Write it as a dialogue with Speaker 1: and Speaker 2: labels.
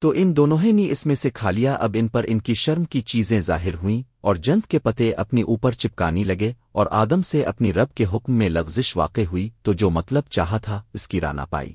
Speaker 1: تو ان دونوں نے اس میں سے کھا لیا۔ اب ان پر ان کی شرم کی چیزیں ظاہر ہوئیں اور جنت کے پتے اپنی اوپر چپکانی لگے اور آدم سے اپنی رب کے حکم میں لغزش واقع ہوئی تو جو مطلب چاہا تھا اس کی رانا پائی۔